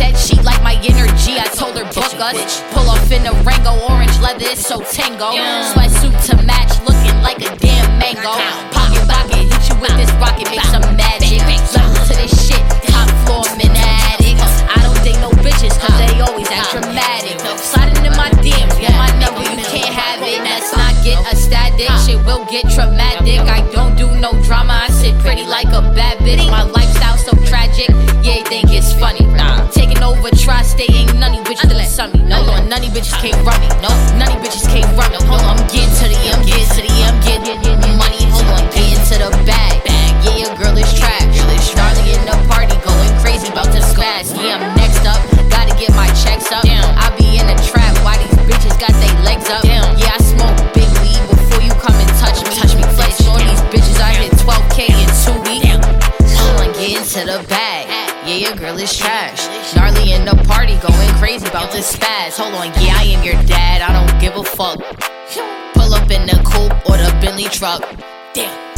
head, she like my energy. I told her book us. Pull off in a Rango, orange leather, it's so tango. Sweatsuit to match, looking like a damn mango. Pocket pocket, hit you with this rocket, make some magic. Level to this shit, top floor, I'm in the attic. I don't date no bitches, cause they always act dramatic. Sliding in my DMs, get my number, you can't have it. Let's not get a static, shit will get traumatic. I don't do no drama, sum me. No, no, none of bitches can't run me. No, none of bitches can't run me. Hold on, I'm getting to the I'm getting to the I'm getting money. Hold on, getting to the bag. Yeah, your girl is trash. Darling in the party, going crazy about to spaz. Yeah, I'm next up, gotta get my checks up. I be in the trap, why these bitches got their legs up? Yeah, I smoke big weed before you come and touch me. Touch me, flex on these bitches. I hit 12k in two weeks. Hold on, get into the bag. Yeah, your girl is trash. Gnarly in the party, going crazy spaz. Hold on, yeah, I am your dad. I don't give a fuck. Pull up in the coupe or the Bentley truck. Damn.